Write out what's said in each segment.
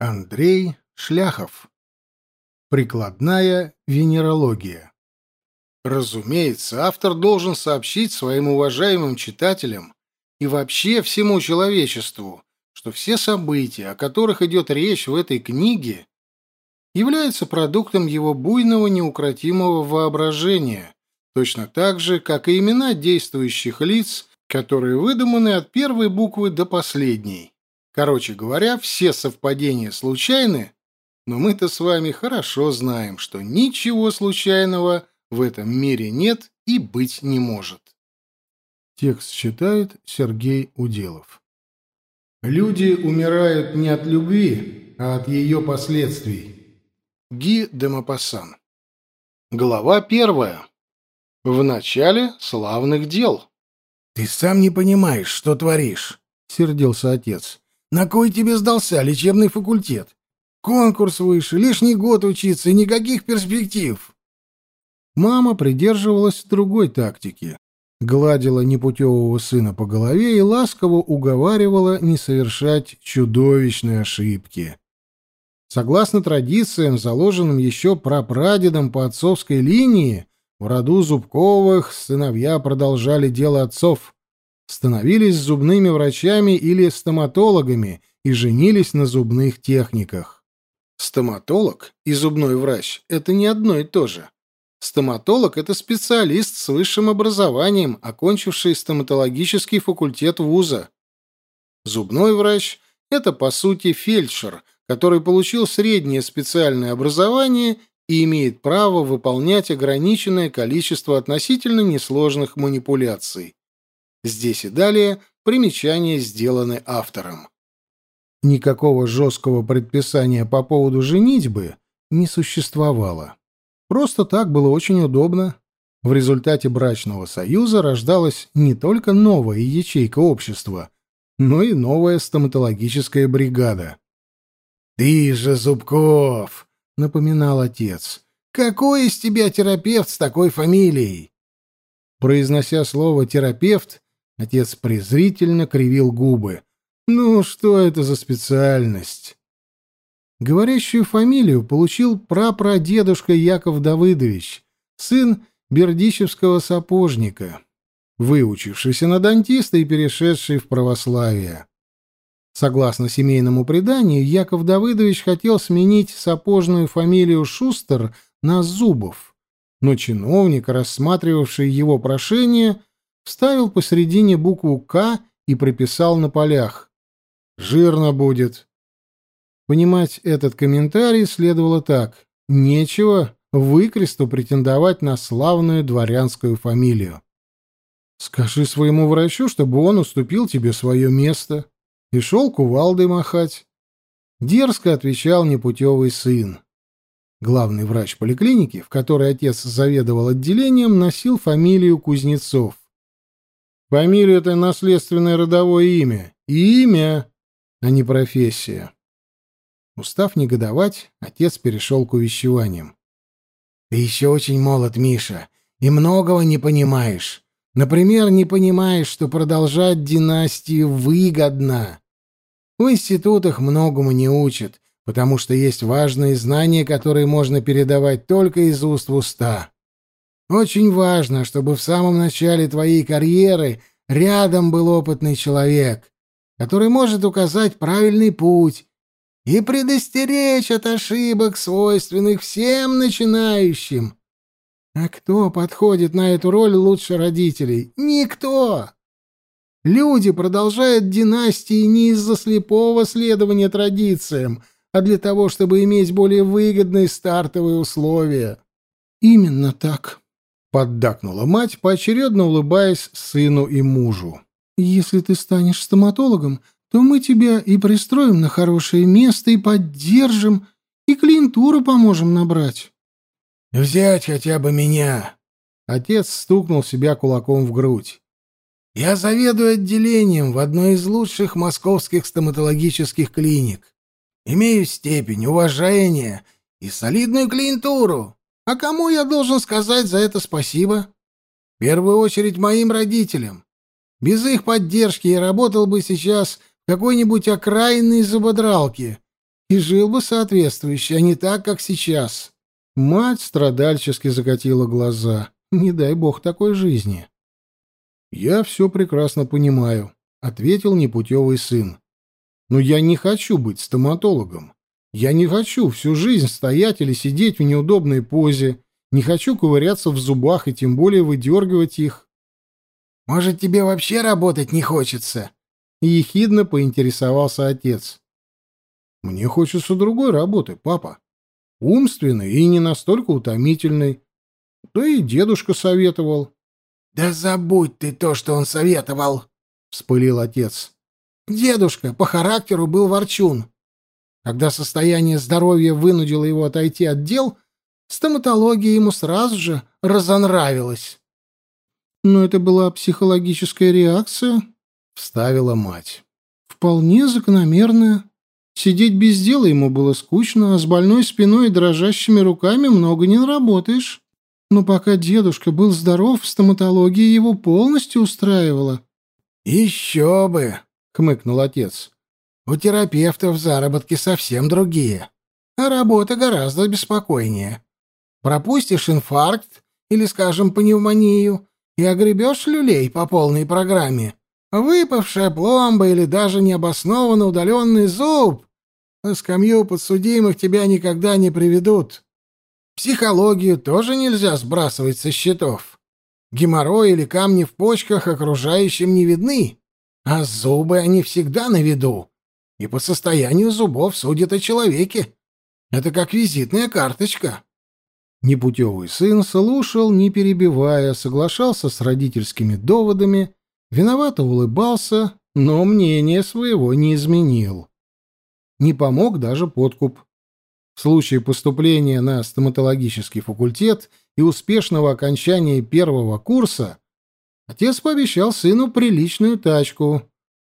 Андрей Шляхов. Прикладная венерология. Разумеется, автор должен сообщить своим уважаемым читателям и вообще всему человечеству, что все события, о которых идет речь в этой книге, являются продуктом его буйного неукротимого воображения, точно так же, как и имена действующих лиц, которые выдуманы от первой буквы до последней. Короче говоря, все совпадения случайны, но мы-то с вами хорошо знаем, что ничего случайного в этом мире нет и быть не может. Текст читает Сергей Уделов. Люди умирают не от любви, а от ее последствий. Ги де Мапассан. Глава первая. В начале славных дел. «Ты сам не понимаешь, что творишь», — сердился отец. На кой тебе сдался лечебный факультет? Конкурс выше, лишний год учиться и никаких перспектив. Мама придерживалась другой тактики. Гладила непутевого сына по голове и ласково уговаривала не совершать чудовищные ошибки. Согласно традициям, заложенным еще прапрадедом по отцовской линии, в роду Зубковых сыновья продолжали дело отцов становились зубными врачами или стоматологами и женились на зубных техниках. Стоматолог и зубной врач – это не одно и то же. Стоматолог – это специалист с высшим образованием, окончивший стоматологический факультет вуза. Зубной врач – это, по сути, фельдшер, который получил среднее специальное образование и имеет право выполнять ограниченное количество относительно несложных манипуляций. Здесь и далее примечания сделаны автором. Никакого жесткого предписания по поводу женитьбы не существовало. Просто так было очень удобно. В результате брачного союза рождалась не только новая ячейка общества, но и новая стоматологическая бригада. «Ты же Зубков!» — напоминал отец. «Какой из тебя терапевт с такой фамилией?» Произнося слово «терапевт», Отец презрительно кривил губы. «Ну, что это за специальность?» Говорящую фамилию получил прапрадедушка Яков Давыдович, сын бердичевского сапожника, выучившийся на дантиста и перешедший в православие. Согласно семейному преданию, Яков Давыдович хотел сменить сапожную фамилию Шустер на Зубов, но чиновник, рассматривавший его прошение, вставил посередине букву «К» и прописал на полях. «Жирно будет». Понимать этот комментарий следовало так. Нечего выкресту претендовать на славную дворянскую фамилию. Скажи своему врачу, чтобы он уступил тебе свое место. И шел кувалдой махать. Дерзко отвечал непутевый сын. Главный врач поликлиники, в которой отец заведовал отделением, носил фамилию Кузнецов. Фамилия — это наследственное родовое имя. Имя, а не профессия. Устав негодовать, отец перешел к увещеваниям. «Ты еще очень молод, Миша, и многого не понимаешь. Например, не понимаешь, что продолжать династию выгодно. В институтах многому не учат, потому что есть важные знания, которые можно передавать только из уст в уста. Очень важно, чтобы в самом начале твоей карьеры рядом был опытный человек, который может указать правильный путь и предостеречь от ошибок, свойственных всем начинающим. А кто подходит на эту роль лучше родителей? Никто! Люди продолжают династии не из-за слепого следования традициям, а для того, чтобы иметь более выгодные стартовые условия. Именно так, Поддакнула мать, поочередно улыбаясь сыну и мужу. «Если ты станешь стоматологом, то мы тебя и пристроим на хорошее место, и поддержим, и клиентуру поможем набрать». «Взять хотя бы меня!» Отец стукнул себя кулаком в грудь. «Я заведую отделением в одной из лучших московских стоматологических клиник. Имею степень, уважения и солидную клиентуру. А кому я должен сказать за это спасибо? В первую очередь моим родителям. Без их поддержки я работал бы сейчас в какой-нибудь окраинной зубодралке и жил бы соответствующе, а не так, как сейчас. Мать страдальчески закатила глаза. Не дай бог такой жизни. «Я все прекрасно понимаю», — ответил непутевый сын. «Но я не хочу быть стоматологом. Я не хочу всю жизнь стоять или сидеть в неудобной позе, не хочу ковыряться в зубах и тем более выдергивать их». «Может, тебе вообще работать не хочется?» — ехидно поинтересовался отец. «Мне хочется другой работы, папа. Умственной и не настолько утомительной. Да и дедушка советовал». «Да забудь ты то, что он советовал!» — вспылил отец. «Дедушка по характеру был ворчун. Когда состояние здоровья вынудило его отойти от дел, стоматология ему сразу же разонравилась». «Но это была психологическая реакция», — вставила мать. «Вполне закономерная. Сидеть без дела ему было скучно, а с больной спиной и дрожащими руками много не наработаешь». Но пока дедушка был здоров, стоматология его полностью устраивала. «Еще бы!» — хмыкнул отец. «У терапевтов заработки совсем другие, а работа гораздо беспокойнее. Пропустишь инфаркт или, скажем, пневмонию и огребешь люлей по полной программе. Выпавшая пломба или даже необоснованно удаленный зуб на скамью подсудимых тебя никогда не приведут. Психологию тоже нельзя сбрасывать со счетов. Геморрой или камни в почках окружающим не видны, а зубы они всегда на виду. И по состоянию зубов судят о человеке. Это как визитная карточка. Непутевый сын слушал, не перебивая, соглашался с родительскими доводами, виновато улыбался, но мнение своего не изменил. Не помог даже подкуп. В случае поступления на стоматологический факультет и успешного окончания первого курса отец пообещал сыну приличную тачку.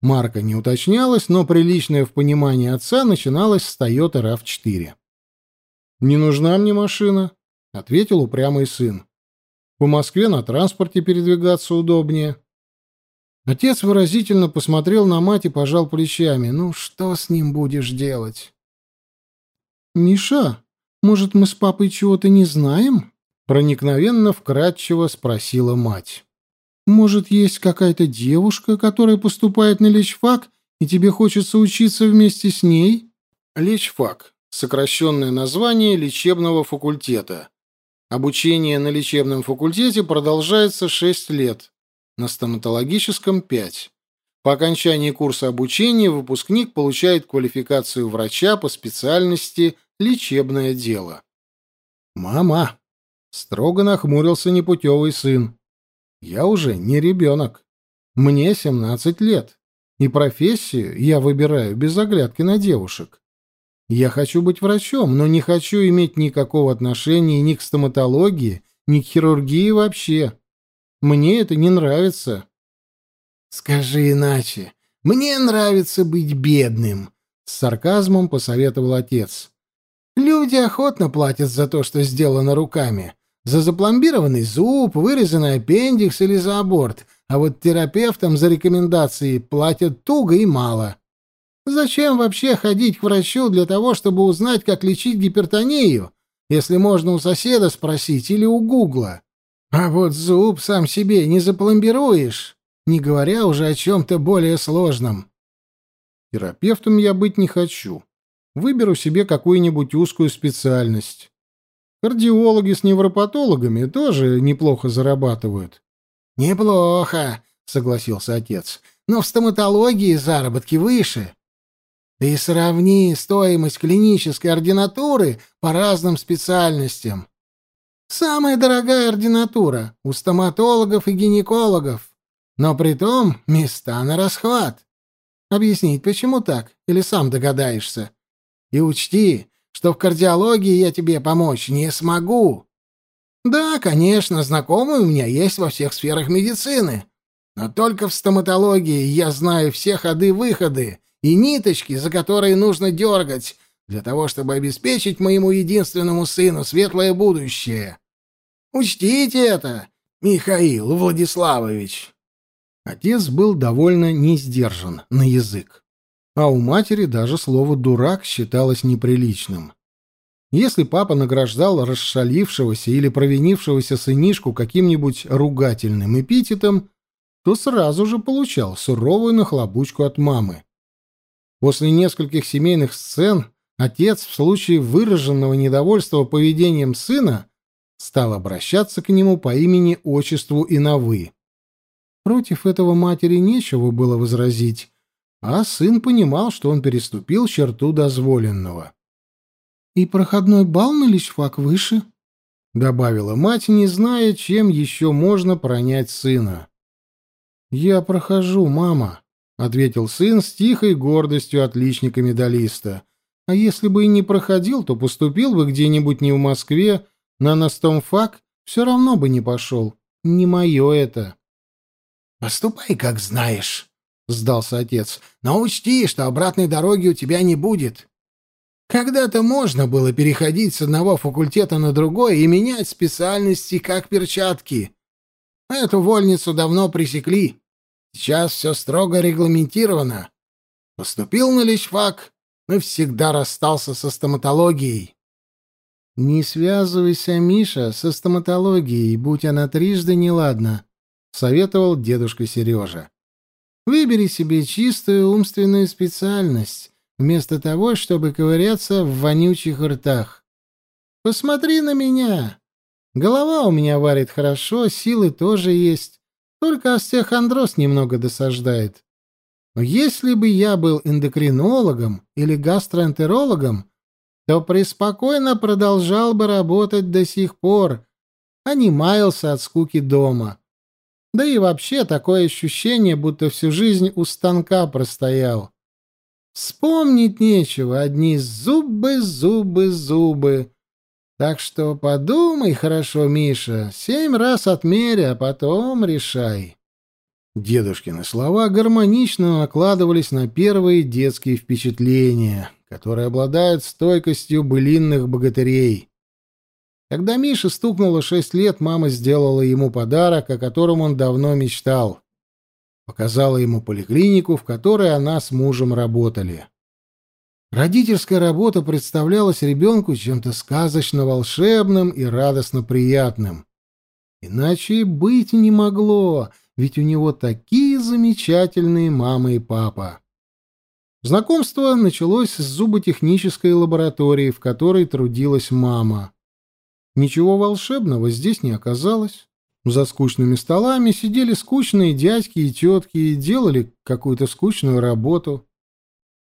Марка не уточнялась, но приличная в понимании отца начиналась с Toyota RAV4. «Не нужна мне машина», — ответил упрямый сын. «По Москве на транспорте передвигаться удобнее». Отец выразительно посмотрел на мать и пожал плечами. «Ну, что с ним будешь делать?» «Миша, может, мы с папой чего-то не знаем?» Проникновенно вкратчиво спросила мать. «Может, есть какая-то девушка, которая поступает на лечфак, и тебе хочется учиться вместе с ней?» Лечфак — сокращенное название лечебного факультета. Обучение на лечебном факультете продолжается 6 лет, на стоматологическом — 5. По окончании курса обучения выпускник получает квалификацию врача по специальности «лечебное дело». «Мама!» — строго нахмурился непутевый сын. «Я уже не ребенок. Мне 17 лет, и профессию я выбираю без оглядки на девушек. Я хочу быть врачом, но не хочу иметь никакого отношения ни к стоматологии, ни к хирургии вообще. Мне это не нравится». «Скажи иначе. Мне нравится быть бедным», — с сарказмом посоветовал отец. «Люди охотно платят за то, что сделано руками. За запломбированный зуб, вырезанный аппендикс или за аборт. А вот терапевтам за рекомендации платят туго и мало. Зачем вообще ходить к врачу для того, чтобы узнать, как лечить гипертонию, если можно у соседа спросить или у Гугла? А вот зуб сам себе не запломбируешь» не говоря уже о чем-то более сложном. Терапевтом я быть не хочу. Выберу себе какую-нибудь узкую специальность. Кардиологи с невропатологами тоже неплохо зарабатывают. Неплохо, согласился отец. Но в стоматологии заработки выше. Ты сравни стоимость клинической ординатуры по разным специальностям. Самая дорогая ординатура у стоматологов и гинекологов. Но при том места на расхват. Объяснить, почему так? Или сам догадаешься? И учти, что в кардиологии я тебе помочь не смогу. Да, конечно, знакомые у меня есть во всех сферах медицины. Но только в стоматологии я знаю все ходы-выходы и ниточки, за которые нужно дергать, для того, чтобы обеспечить моему единственному сыну светлое будущее. Учтите это, Михаил Владиславович. Отец был довольно несдержан на язык. А у матери даже слово «дурак» считалось неприличным. Если папа награждал расшалившегося или провинившегося сынишку каким-нибудь ругательным эпитетом, то сразу же получал суровую нахлобучку от мамы. После нескольких семейных сцен отец в случае выраженного недовольства поведением сына стал обращаться к нему по имени-отчеству и на «вы». Против этого матери нечего было возразить, а сын понимал, что он переступил черту дозволенного. «И проходной бал на личфак выше», — добавила мать, не зная, чем еще можно пронять сына. «Я прохожу, мама», — ответил сын с тихой гордостью отличника-медалиста. «А если бы и не проходил, то поступил бы где-нибудь не в Москве, на Настомфак, все равно бы не пошел. Не мое это». «Поступай, как знаешь», — сдался отец. «Но учти, что обратной дороги у тебя не будет. Когда-то можно было переходить с одного факультета на другой и менять специальности как перчатки. Эту вольницу давно пресекли. Сейчас все строго регламентировано. Поступил на личфак, навсегда расстался со стоматологией. «Не связывайся, Миша, со стоматологией, будь она трижды неладна», — советовал дедушка Сережа. «Выбери себе чистую умственную специальность, вместо того, чтобы ковыряться в вонючих ртах. Посмотри на меня. Голова у меня варит хорошо, силы тоже есть, только остеохондроз немного досаждает. Но если бы я был эндокринологом или гастроэнтерологом, то преспокойно продолжал бы работать до сих пор, а не маялся от скуки дома. Да и вообще такое ощущение, будто всю жизнь у станка простоял. Вспомнить нечего, одни зубы, зубы, зубы. Так что подумай хорошо, Миша, семь раз отмерь, а потом решай. Дедушкины слова гармонично накладывались на первые детские впечатления, которые обладают стойкостью былинных богатырей. Когда Мише стукнуло шесть лет, мама сделала ему подарок, о котором он давно мечтал показала ему поликлинику, в которой она с мужем работали. Родительская работа представлялась ребенку чем-то сказочно волшебным и радостно приятным. Иначе и быть не могло, ведь у него такие замечательные мама и папа. Знакомство началось с зуботехнической лаборатории, в которой трудилась мама. Ничего волшебного здесь не оказалось. За скучными столами сидели скучные дядьки и тетки и делали какую-то скучную работу.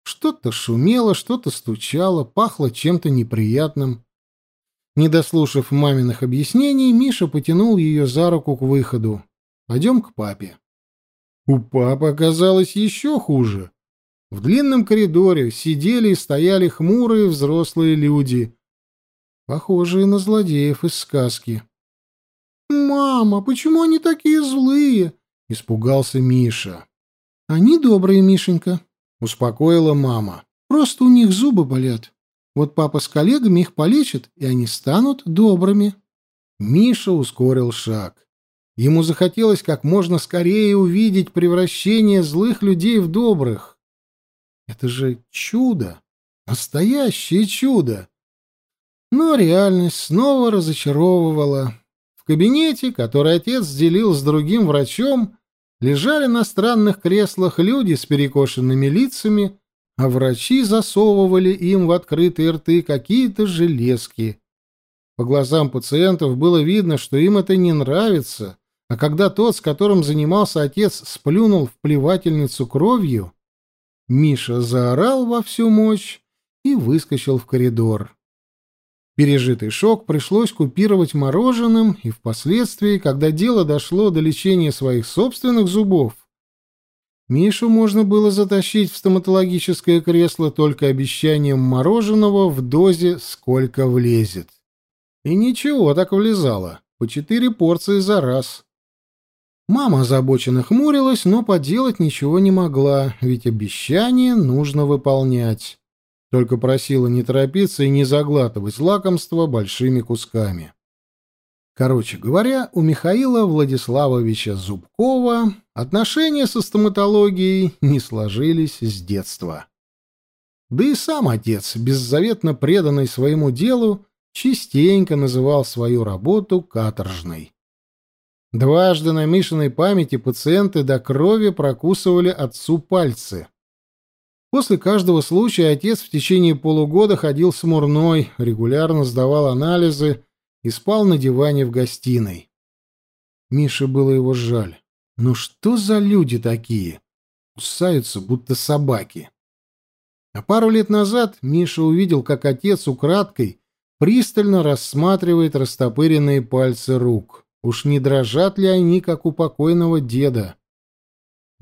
Что-то шумело, что-то стучало, пахло чем-то неприятным. Не дослушав маминых объяснений, Миша потянул ее за руку к выходу. «Пойдем к папе». У папы оказалось еще хуже. В длинном коридоре сидели и стояли хмурые взрослые люди, похожие на злодеев из сказки. «Мама, почему они такие злые?» — испугался Миша. «Они добрые, Мишенька», — успокоила мама. «Просто у них зубы болят. Вот папа с коллегами их полечит, и они станут добрыми». Миша ускорил шаг. Ему захотелось как можно скорее увидеть превращение злых людей в добрых. Это же чудо! Настоящее чудо! Но реальность снова разочаровывала. В кабинете, который отец делил с другим врачом, лежали на странных креслах люди с перекошенными лицами, а врачи засовывали им в открытые рты какие-то железки. По глазам пациентов было видно, что им это не нравится, а когда тот, с которым занимался отец, сплюнул в плевательницу кровью, Миша заорал во всю мощь и выскочил в коридор. Пережитый шок пришлось купировать мороженым, и впоследствии, когда дело дошло до лечения своих собственных зубов, Мишу можно было затащить в стоматологическое кресло только обещанием мороженого в дозе сколько влезет. И ничего так влезало, по четыре порции за раз. Мама озабоченно хмурилась, но поделать ничего не могла, ведь обещание нужно выполнять. Только просила не торопиться и не заглатывать лакомство большими кусками. Короче говоря, у Михаила Владиславовича Зубкова отношения со стоматологией не сложились с детства. Да и сам отец, беззаветно преданный своему делу, частенько называл свою работу каторжной. Дважды на Мишиной памяти пациенты до крови прокусывали отцу пальцы. После каждого случая отец в течение полугода ходил смурной, регулярно сдавал анализы и спал на диване в гостиной. Мише было его жаль. Ну что за люди такие? Кусаются, будто собаки. А пару лет назад Миша увидел, как отец украдкой пристально рассматривает растопыренные пальцы рук. Уж не дрожат ли они, как у покойного деда?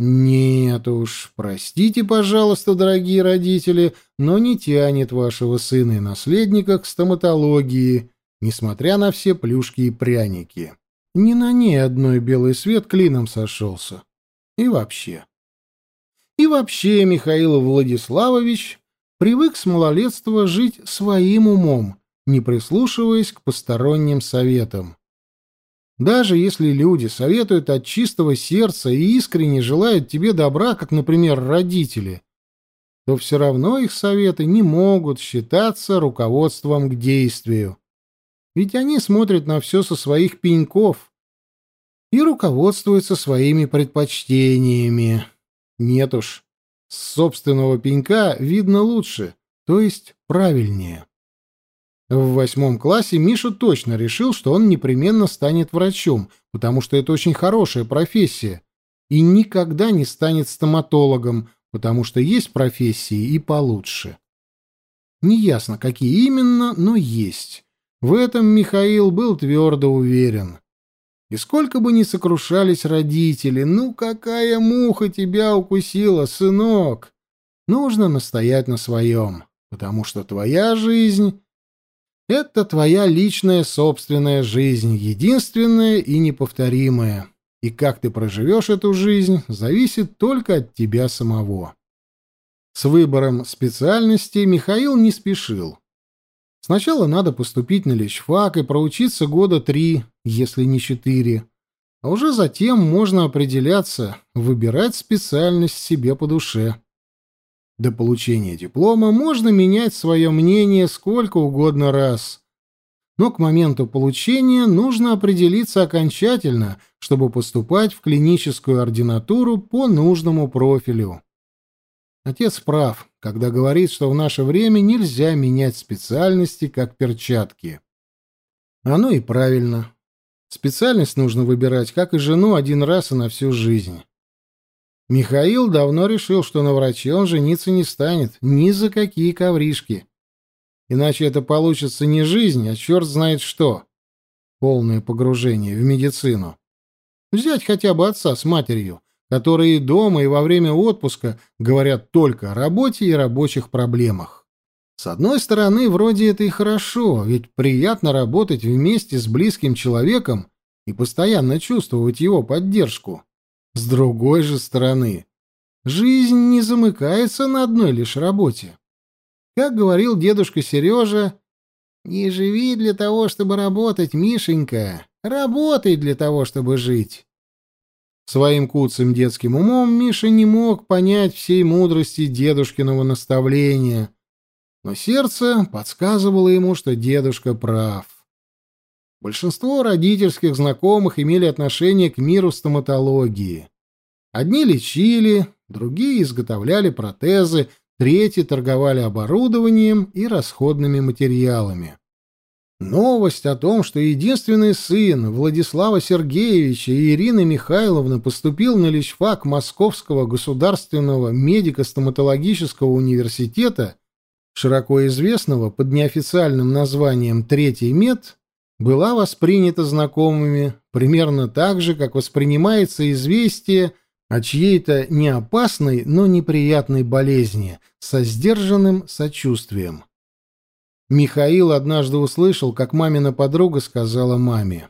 Нет уж, простите, пожалуйста, дорогие родители, но не тянет вашего сына и наследника к стоматологии, несмотря на все плюшки и пряники. Не на ней одной белый свет клином сошелся. И вообще. И вообще Михаил Владиславович привык с малолетства жить своим умом, не прислушиваясь к посторонним советам. Даже если люди советуют от чистого сердца и искренне желают тебе добра, как, например, родители, то все равно их советы не могут считаться руководством к действию. Ведь они смотрят на все со своих пеньков и руководствуются своими предпочтениями. Нет уж, с собственного пенька видно лучше, то есть правильнее. В восьмом классе Миша точно решил, что он непременно станет врачом, потому что это очень хорошая профессия, и никогда не станет стоматологом, потому что есть профессии и получше. Неясно, какие именно, но есть. В этом Михаил был твердо уверен. И сколько бы ни сокрушались родители, ну какая муха тебя укусила, сынок? Нужно настоять на своем, потому что твоя жизнь это твоя личная собственная жизнь, единственная и неповторимая. И как ты проживешь эту жизнь, зависит только от тебя самого. С выбором специальности Михаил не спешил. Сначала надо поступить на лечфак и проучиться года три, если не четыре. А уже затем можно определяться, выбирать специальность себе по душе. До получения диплома можно менять свое мнение сколько угодно раз. Но к моменту получения нужно определиться окончательно, чтобы поступать в клиническую ординатуру по нужному профилю. Отец прав, когда говорит, что в наше время нельзя менять специальности как перчатки. Оно и правильно. Специальность нужно выбирать, как и жену, один раз и на всю жизнь. Михаил давно решил, что на враче он жениться не станет ни за какие ковришки. Иначе это получится не жизнь, а черт знает что. Полное погружение в медицину. Взять хотя бы отца с матерью, которые и дома, и во время отпуска говорят только о работе и рабочих проблемах. С одной стороны, вроде это и хорошо, ведь приятно работать вместе с близким человеком и постоянно чувствовать его поддержку. С другой же стороны, жизнь не замыкается на одной лишь работе. Как говорил дедушка Сережа, «Не живи для того, чтобы работать, Мишенька, работай для того, чтобы жить». Своим куцым детским умом Миша не мог понять всей мудрости дедушкиного наставления, но сердце подсказывало ему, что дедушка прав. Большинство родительских знакомых имели отношение к миру стоматологии. Одни лечили, другие изготовляли протезы, третьи торговали оборудованием и расходными материалами. Новость о том, что единственный сын Владислава Сергеевича и Ирины Михайловны поступил на лечфак Московского государственного медико-стоматологического университета, широко известного под неофициальным названием «Третий мед», была воспринята знакомыми примерно так же, как воспринимается известие о чьей-то неопасной, но неприятной болезни со сдержанным сочувствием. Михаил однажды услышал, как мамина подруга сказала маме.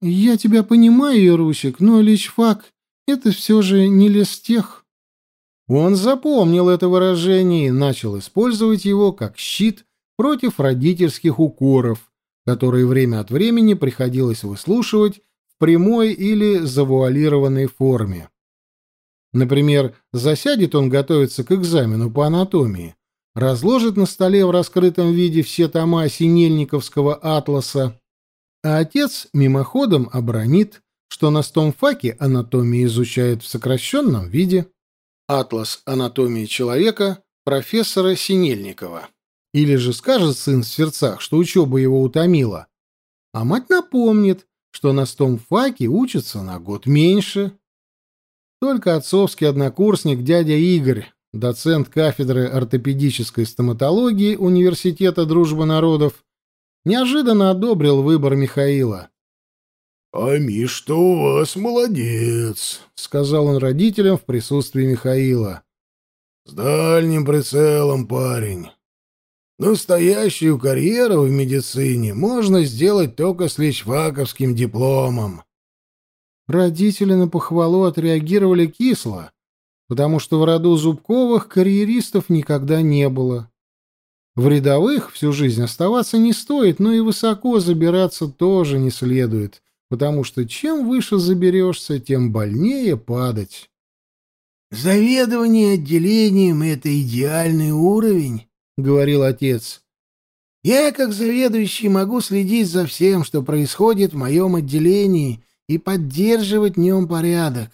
«Я тебя понимаю, Ярусик, но личфак — это все же не листех». Он запомнил это выражение и начал использовать его как щит против родительских укоров, которые время от времени приходилось выслушивать в прямой или завуалированной форме. Например, засядет он готовиться к экзамену по анатомии, разложит на столе в раскрытом виде все тома Синельниковского атласа, а отец мимоходом обронит, что на стомфаке анатомии изучают в сокращенном виде. Атлас анатомии человека профессора Синельникова. Или же скажет сын в сердцах, что учеба его утомила, а мать напомнит, что на стомфаке учатся на год меньше. Только отцовский однокурсник дядя Игорь, доцент кафедры ортопедической стоматологии Университета дружбы народов, неожиданно одобрил выбор Михаила. «А Миш-то у вас молодец», — сказал он родителям в присутствии Михаила. «С дальним прицелом, парень. Настоящую карьеру в медицине можно сделать только с личфаковским дипломом». Родители на похвалу отреагировали кисло, потому что в роду Зубковых карьеристов никогда не было. В рядовых всю жизнь оставаться не стоит, но и высоко забираться тоже не следует, потому что чем выше заберешься, тем больнее падать. «Заведование отделением — это идеальный уровень», — говорил отец. «Я, как заведующий, могу следить за всем, что происходит в моем отделении, и поддерживать в нем порядок.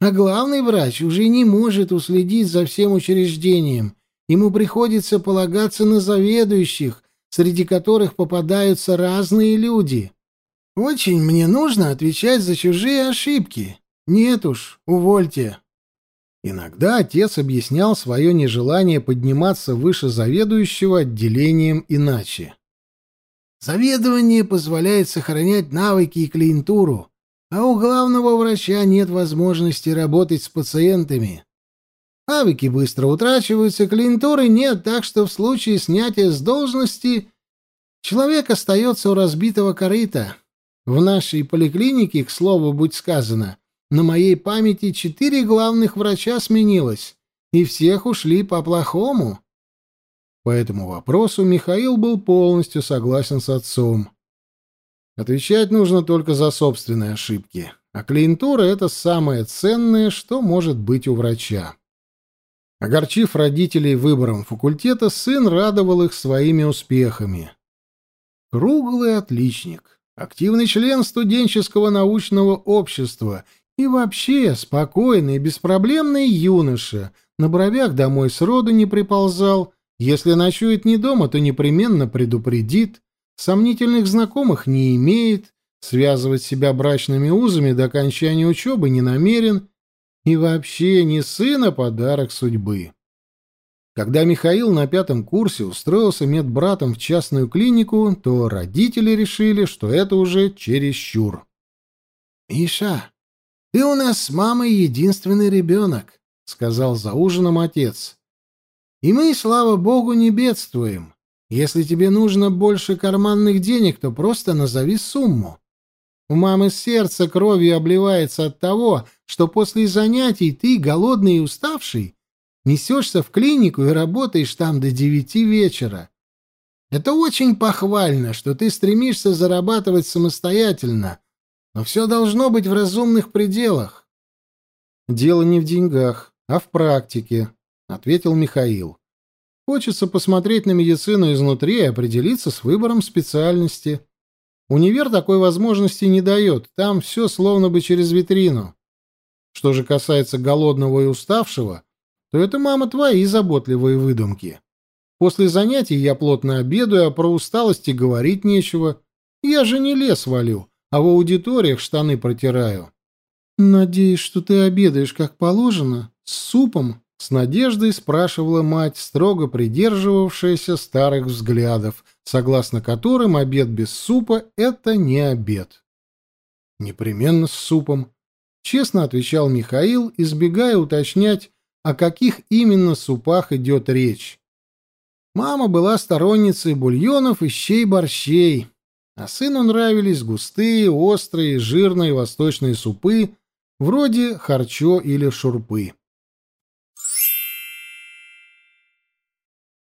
А главный врач уже не может уследить за всем учреждением. Ему приходится полагаться на заведующих, среди которых попадаются разные люди. Очень мне нужно отвечать за чужие ошибки. Нет уж, увольте. Иногда отец объяснял свое нежелание подниматься выше заведующего отделением иначе. Заведование позволяет сохранять навыки и клиентуру, а у главного врача нет возможности работать с пациентами. Навыки быстро утрачиваются, клиентуры нет, так что в случае снятия с должности человек остается у разбитого корыта. В нашей поликлинике, к слову, будь сказано, на моей памяти четыре главных врача сменилось, и всех ушли по-плохому. По этому вопросу Михаил был полностью согласен с отцом. Отвечать нужно только за собственные ошибки, а клиентура — это самое ценное, что может быть у врача. Огорчив родителей выбором факультета, сын радовал их своими успехами. Круглый отличник активный член студенческого научного общества и вообще спокойный беспроблемный юноша, на бровях домой сроду не приползал, если ночует не дома, то непременно предупредит, сомнительных знакомых не имеет, связывать себя брачными узами до окончания учебы не намерен и вообще не сын, а подарок судьбы. Когда Михаил на пятом курсе устроился медбратом в частную клинику, то родители решили, что это уже чересчур. «Миша, ты у нас с мамой единственный ребенок», — сказал за ужином отец. «И мы, слава богу, не бедствуем. Если тебе нужно больше карманных денег, то просто назови сумму. У мамы сердце кровью обливается от того, что после занятий ты, голодный и уставший, Несешься в клинику и работаешь там до девяти вечера. Это очень похвально, что ты стремишься зарабатывать самостоятельно, но все должно быть в разумных пределах. Дело не в деньгах, а в практике, ответил Михаил. Хочется посмотреть на медицину изнутри и определиться с выбором специальности. Универ такой возможности не дает, там все словно бы через витрину. Что же касается голодного и уставшего, то это, мама, твои заботливые выдумки. После занятий я плотно обедаю, а про усталости говорить нечего. Я же не лес валю, а в аудиториях штаны протираю. Надеюсь, что ты обедаешь как положено, с супом, с надеждой спрашивала мать, строго придерживавшаяся старых взглядов, согласно которым обед без супа — это не обед. Непременно с супом, честно отвечал Михаил, избегая уточнять, о каких именно супах идет речь. Мама была сторонницей бульонов и щей-борщей, а сыну нравились густые, острые, жирные восточные супы, вроде харчо или шурпы.